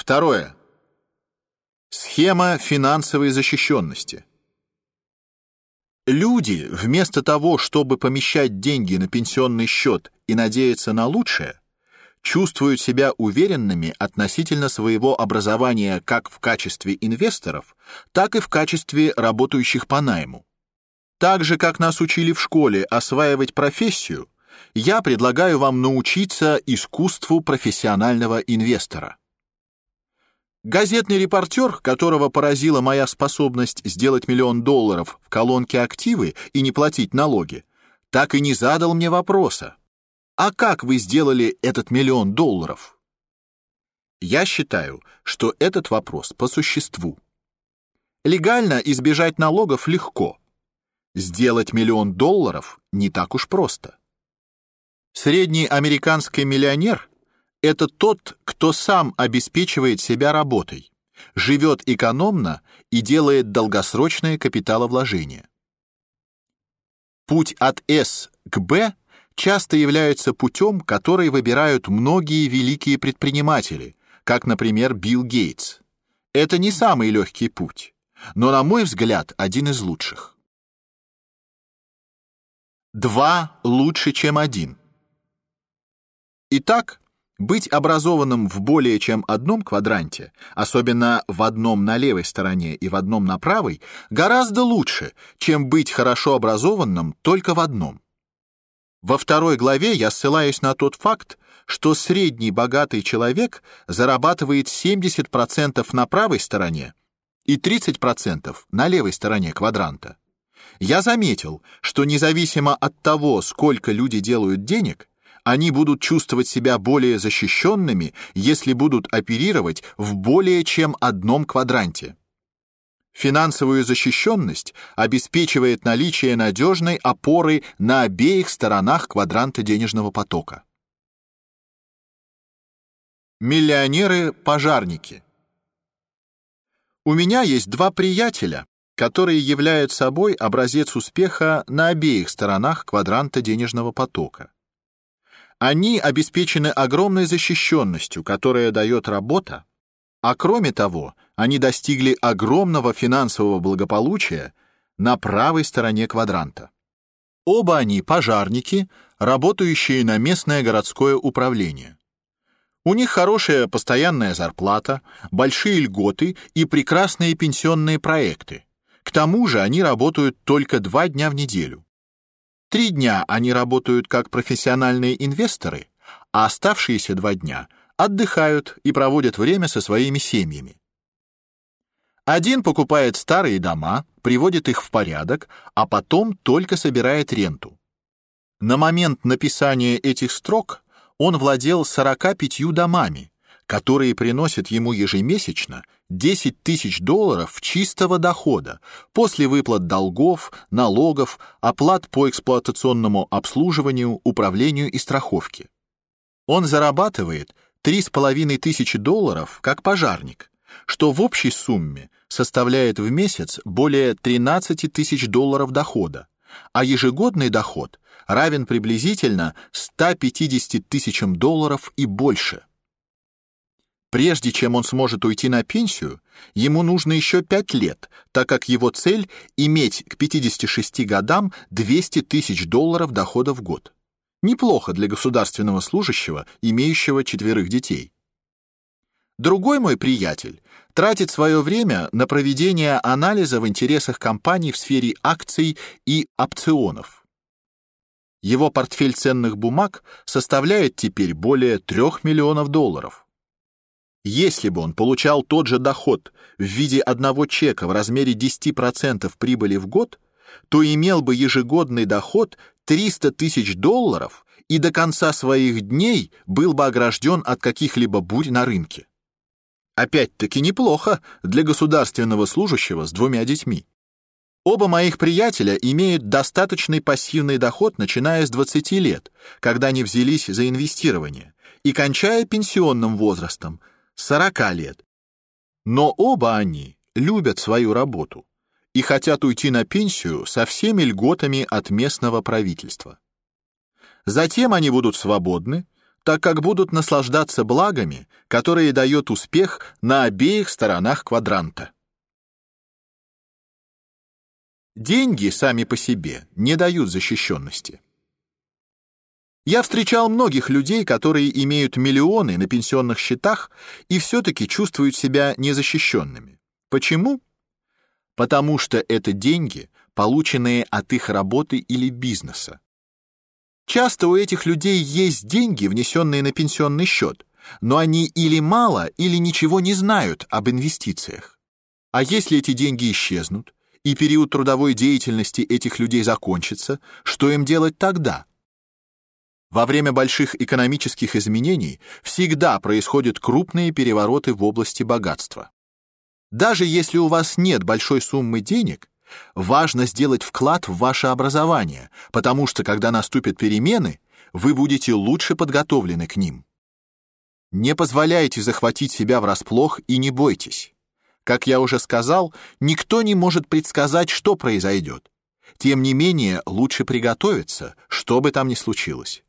Второе. Схема финансовой защищенности. Люди, вместо того, чтобы помещать деньги на пенсионный счет и надеяться на лучшее, чувствуют себя уверенными относительно своего образования как в качестве инвесторов, так и в качестве работающих по найму. Так же, как нас учили в школе осваивать профессию, я предлагаю вам научиться искусству профессионального инвестора. Газетный репортер, которого поразила моя способность сделать миллион долларов в колонке «Активы» и не платить налоги, так и не задал мне вопроса. А как вы сделали этот миллион долларов? Я считаю, что этот вопрос по существу. Легально избежать налогов легко. Сделать миллион долларов не так уж просто. Средний американский миллионер это тот, кто сам обеспечивает себя работой, живет экономно и делает долгосрочные капиталовложения. Путь от С к Б часто является путем, который выбирают многие великие предприниматели, как, например, Билл Гейтс. Это не самый легкий путь, но, на мой взгляд, один из лучших. Два лучше, чем один. Итак, быть образованным в более чем одном квадранте, особенно в одном на левой стороне и в одном на правой, гораздо лучше, чем быть хорошо образованным только в одном. Во второй главе я ссылаюсь на тот факт, что средний богатый человек зарабатывает 70% на правой стороне и 30% на левой стороне квадранта. Я заметил, что независимо от того, сколько люди делают денег, они будут чувствовать себя более защищенными, если будут оперировать в более чем одном квадранте. Финансовую защищенность обеспечивает наличие надежной опоры на обеих сторонах квадранта денежного потока. Миллионеры-пожарники. У меня есть два приятеля, которые являются собой образец успеха на обеих сторонах квадранта денежного потока. Они обеспечены огромной защищенностью, которая дает работа, а кроме того, они достигли огромного финансового благополучия на правой стороне квадранта. Оба они пожарники, работающие на местное городское управление. У них хорошая постоянная зарплата, большие льготы и прекрасные пенсионные проекты. К тому же они работают только два дня в неделю. Три дня они работают как профессиональные инвесторы, а оставшиеся два дня отдыхают и проводят время со своими семьями. Один покупает старые дома, приводит их в порядок, а потом только собирает ренту. На момент написания этих строк он владел 45 домами, которые приносят ему ежемесячно 10 тысяч долларов чистого дохода после выплат долгов, налогов, оплат по эксплуатационному обслуживанию, управлению и страховке. Он зарабатывает 3,5 тысячи долларов как пожарник, что в общей сумме составляет в месяц более 13 тысяч долларов дохода, а ежегодный доход равен приблизительно 150 тысячам долларов и больше. Прежде чем он сможет уйти на пенсию, ему нужно еще пять лет, так как его цель — иметь к 56 годам 200 тысяч долларов дохода в год. Неплохо для государственного служащего, имеющего четверых детей. Другой мой приятель тратит свое время на проведение анализа в интересах компаний в сфере акций и опционов. Его портфель ценных бумаг составляет теперь более 3 миллионов долларов. Если бы он получал тот же доход в виде одного чека в размере 10% прибыли в год, то имел бы ежегодный доход 300 тысяч долларов и до конца своих дней был бы огражден от каких-либо бурь на рынке. Опять-таки неплохо для государственного служащего с двумя детьми. Оба моих приятеля имеют достаточный пассивный доход, начиная с 20 лет, когда они взялись за инвестирование, и кончая пенсионным возрастом, 40 лет. Но оба они любят свою работу и хотят уйти на пенсию со всеми льготами от местного правительства. Затем они будут свободны, так как будут наслаждаться благами, которые дает успех на обеих сторонах квадранта. Деньги сами по себе не дают защищенности. Я встречал многих людей, которые имеют миллионы на пенсионных счетах и все-таки чувствуют себя незащищенными. Почему? Потому что это деньги, полученные от их работы или бизнеса. Часто у этих людей есть деньги, внесенные на пенсионный счет, но они или мало, или ничего не знают об инвестициях. А если эти деньги исчезнут, и период трудовой деятельности этих людей закончится, что им делать тогда? Во время больших экономических изменений всегда происходят крупные перевороты в области богатства. Даже если у вас нет большой суммы денег, важно сделать вклад в ваше образование, потому что когда наступят перемены, вы будете лучше подготовлены к ним. Не позволяйте захватить себя врасплох и не бойтесь. Как я уже сказал, никто не может предсказать, что произойдет. Тем не менее, лучше приготовиться, что бы там ни случилось.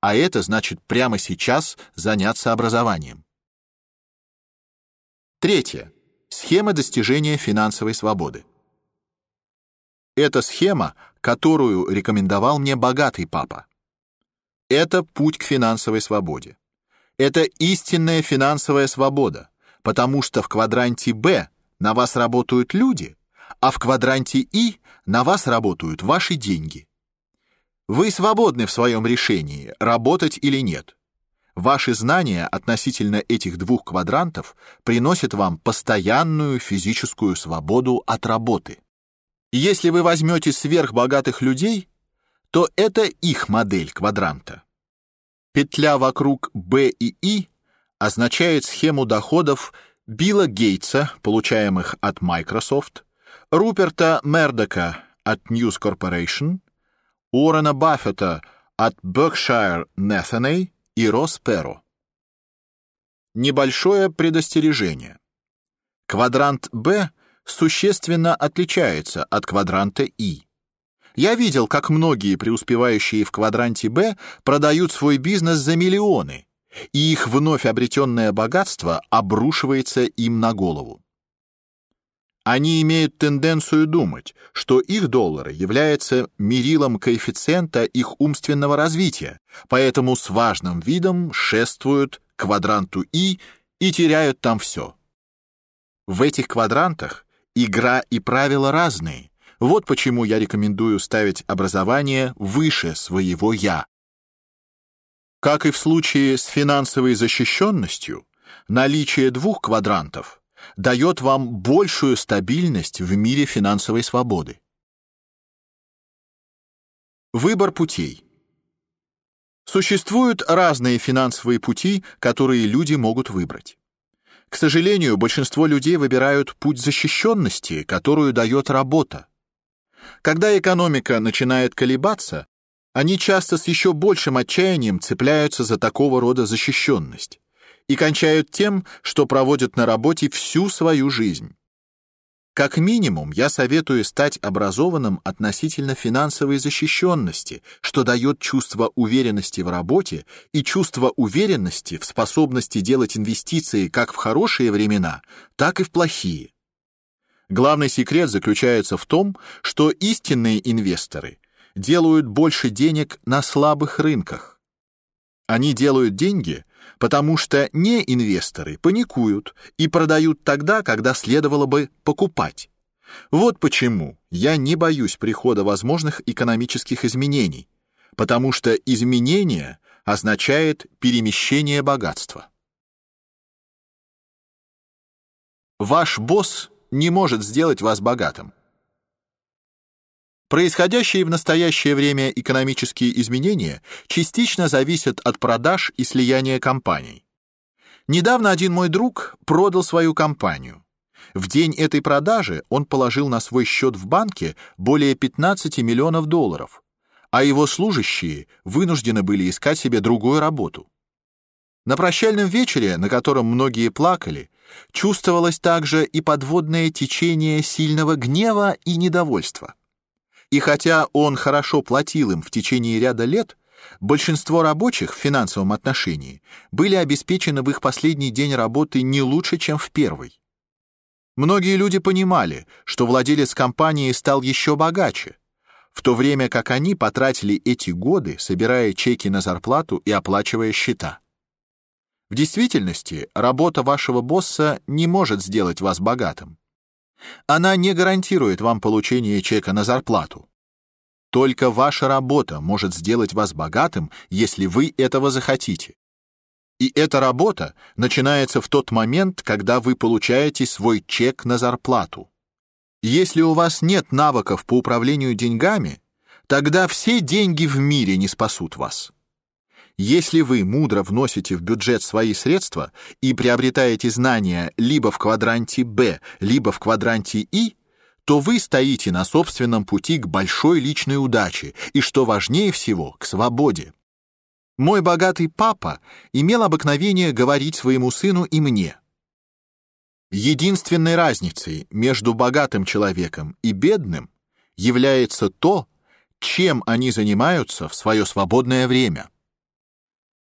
А это значит прямо сейчас заняться образованием. Третье. Схема достижения финансовой свободы. Это схема, которую рекомендовал мне богатый папа. Это путь к финансовой свободе. Это истинная финансовая свобода, потому что в квадранте Б на вас работают люди, а в квадранте И на вас работают ваши деньги. Вы свободны в своем решении, работать или нет. Ваши знания относительно этих двух квадрантов приносят вам постоянную физическую свободу от работы. Если вы возьмете сверхбогатых людей, то это их модель квадранта. Петля вокруг Б и И означает схему доходов Билла Гейтса, получаемых от Microsoft, Руперта Мердока от News Corporation, Уоррена Баффета от Berkshire Hathaway и Росс Перро. Небольшое предостережение. Квадрант Б существенно отличается от квадранта И. Я видел, как многие преуспевающие в квадранте Б продают свой бизнес за миллионы, и их вновь обретенное богатство обрушивается им на голову. Они имеют тенденцию думать, что их доллары являются мерилом коэффициента их умственного развития, поэтому с важным видом шествуют к квадранту И и теряют там все. В этих квадрантах игра и правила разные. Вот почему я рекомендую ставить образование выше своего я. Как и в случае с финансовой защищенностью, наличие двух квадрантов дает вам большую стабильность в мире финансовой свободы. Выбор путей. Существуют разные финансовые пути, которые люди могут выбрать. К сожалению, большинство людей выбирают путь защищенности, которую дает работа. Когда экономика начинает колебаться, они часто с еще большим отчаянием цепляются за такого рода защищенность и кончают тем, что проводят на работе всю свою жизнь. Как минимум, я советую стать образованным относительно финансовой защищенности, что дает чувство уверенности в работе и чувство уверенности в способности делать инвестиции как в хорошие времена, так и в плохие. Главный секрет заключается в том, что истинные инвесторы делают больше денег на слабых рынках. Они делают деньги, потому что не инвесторы паникуют и продают тогда, когда следовало бы покупать. Вот почему я не боюсь прихода возможных экономических изменений, потому что изменение означает перемещение богатства. Ваш босс не может сделать вас богатым. Происходящие в настоящее время экономические изменения частично зависят от продаж и слияния компаний. Недавно один мой друг продал свою компанию. В день этой продажи он положил на свой счет в банке более 15 миллионов долларов, а его служащие вынуждены были искать себе другую работу. На прощальном вечере, на котором многие плакали, чувствовалось также и подводное течение сильного гнева и недовольства. И хотя он хорошо платил им в течение ряда лет, большинство рабочих в финансовом отношении были обеспечены в их последний день работы не лучше, чем в первый. Многие люди понимали, что владелец компании стал еще богаче, в то время как они потратили эти годы, собирая чеки на зарплату и оплачивая счета. В действительности, работа вашего босса не может сделать вас богатым. Она не гарантирует вам получение чека на зарплату. Только ваша работа может сделать вас богатым, если вы этого захотите. И эта работа начинается в тот момент, когда вы получаете свой чек на зарплату. Если у вас нет навыков по управлению деньгами, тогда все деньги в мире не спасут вас. Если вы мудро вносите в бюджет свои средства и приобретаете знания либо в квадранте Б, либо в квадранте И, то вы стоите на собственном пути к большой личной удаче и, что важнее всего, к свободе. Мой богатый папа имел обыкновение говорить своему сыну и мне: Единственной разницей между богатым человеком и бедным является то, чем они занимаются в свое свободное время.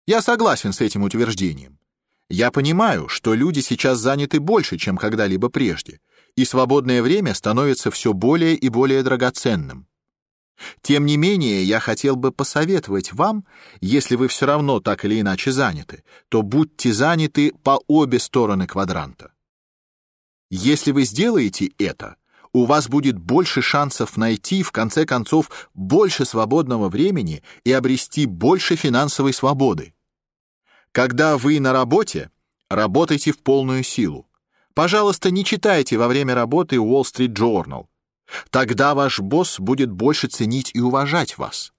Я согласен с этим утверждением. Я понимаю, что люди сейчас заняты больше, чем когда-либо прежде, и свободное время становится все более и более драгоценным. Тем не менее, я хотел бы посоветовать вам, если вы все равно так или иначе заняты, то будьте заняты по обе стороны квадранта. Если вы сделаете это, у вас будет больше шансов найти в конце концов больше свободного времени и обрести больше финансовой свободы. Когда вы на работе, работайте в полную силу. Пожалуйста, не читайте во время работы Wall Street Journal. Тогда ваш босс будет больше ценить и уважать вас.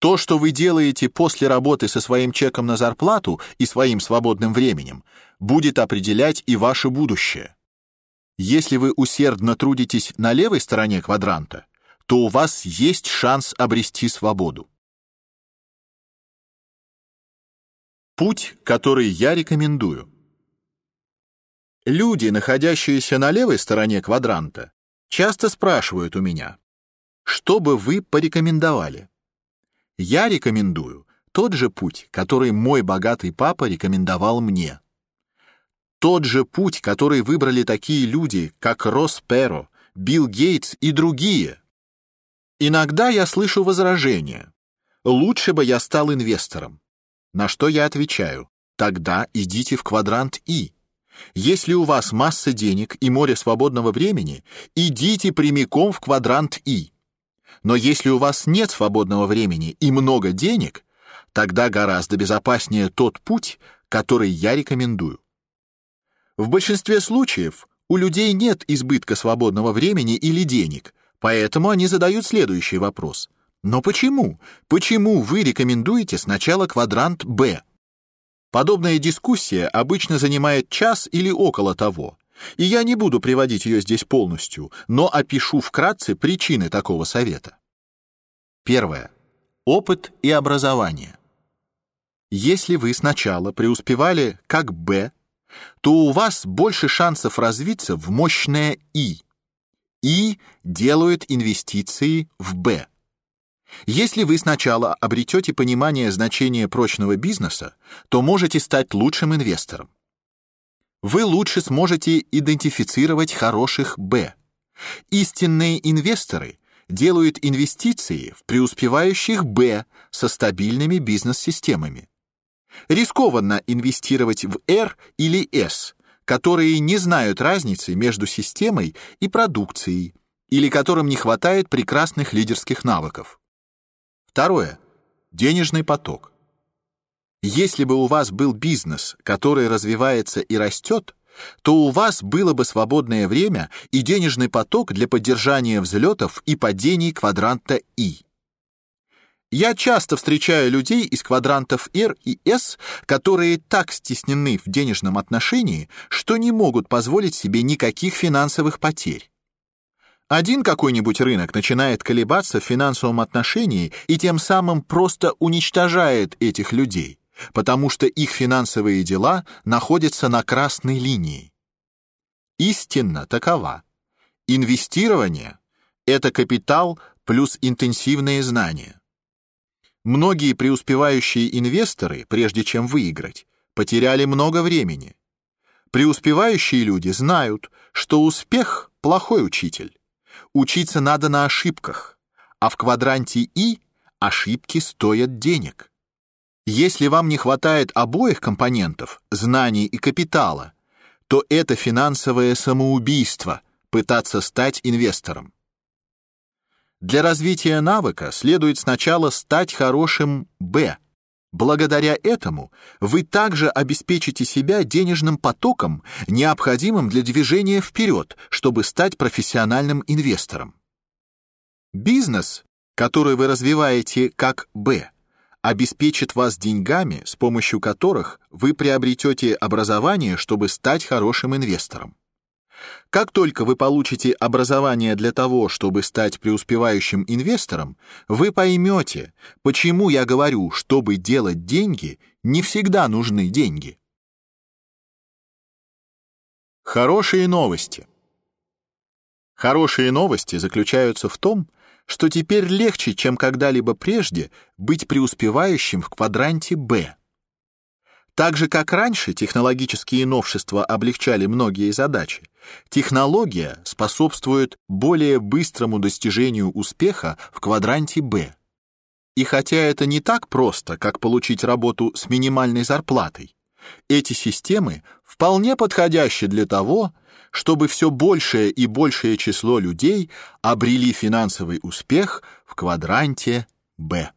То, что вы делаете после работы со своим чеком на зарплату и своим свободным временем, будет определять и ваше будущее. Если вы усердно трудитесь на левой стороне квадранта, то у вас есть шанс обрести свободу. Путь, который я рекомендую. Люди, находящиеся на левой стороне квадранта, часто спрашивают у меня, что бы вы порекомендовали? Я рекомендую тот же путь, который мой богатый папа рекомендовал мне тот же путь, который выбрали такие люди, как Росс Перо, Билл Гейтс и другие. Иногда я слышу возражения. Лучше бы я стал инвестором. На что я отвечаю: тогда идите в квадрант И. Если у вас масса денег и море свободного времени, идите прямиком в квадрант И. Но если у вас нет свободного времени и много денег, тогда гораздо безопаснее тот путь, который я рекомендую. В большинстве случаев у людей нет избытка свободного времени или денег, поэтому они задают следующий вопрос: но почему? Почему вы рекомендуете сначала квадрант Б? Подобная дискуссия обычно занимает час или около того. И я не буду приводить ее здесь полностью, но опишу вкратце причины такого совета. Первое. Опыт и образование. Если вы сначала преуспевали как Б, то у вас больше шансов развиться в мощное И. И делают инвестиции в Б. Если вы сначала обретете понимание значения прочного бизнеса, то можете стать лучшим инвестором. Вы лучше сможете идентифицировать хороших Б. Истинные инвесторы делают инвестиции в преуспевающих Б со стабильными бизнес-системами. Рискованно инвестировать в R или S, которые не знают разницы между системой и продукцией, или которым не хватает прекрасных лидерских навыков. Второе. Денежный поток. Если бы у вас был бизнес, который развивается и растет, то у вас было бы свободное время и денежный поток для поддержания взлетов и падений квадранта И. Я часто встречаю людей из квадрантов R и S, которые так стеснены в денежном отношении, что не могут позволить себе никаких финансовых потерь. Один какой-нибудь рынок начинает колебаться в финансовом отношении и тем самым просто уничтожает этих людей, потому что их финансовые дела находятся на красной линии. Истинно такова. Инвестирование — это капитал плюс интенсивные знания. Многие преуспевающие инвесторы, прежде чем выиграть, потеряли много времени. Преуспевающие люди знают, что успех – плохой учитель. Учиться надо на ошибках, а в квадранте И ошибки стоят денег. Если вам не хватает обоих компонентов, знаний и капитала, то это финансовое самоубийство пытаться стать инвестором. Для развития навыка следует сначала стать хорошим Б. Благодаря этому вы также обеспечите себя денежным потоком, необходимым для движения вперед, чтобы стать профессиональным инвестором. Бизнес, который вы развиваете как Б, обеспечит вас деньгами, с помощью которых вы приобретете образование, чтобы стать хорошим инвестором. Как только вы получите образование для того, чтобы стать преуспевающим инвестором, вы поймете, почему я говорю, чтобы делать деньги, не всегда нужны деньги. Хорошие новости. Хорошие новости заключаются в том, что теперь легче, чем когда-либо прежде, быть преуспевающим в квадранте Б. Так же, как раньше технологические новшества облегчали многие задачи, технология способствует более быстрому достижению успеха в квадранте Б. И хотя это не так просто, как получить работу с минимальной зарплатой, эти системы вполне подходящи для того, чтобы все большее и большее число людей обрели финансовый успех в квадранте Б.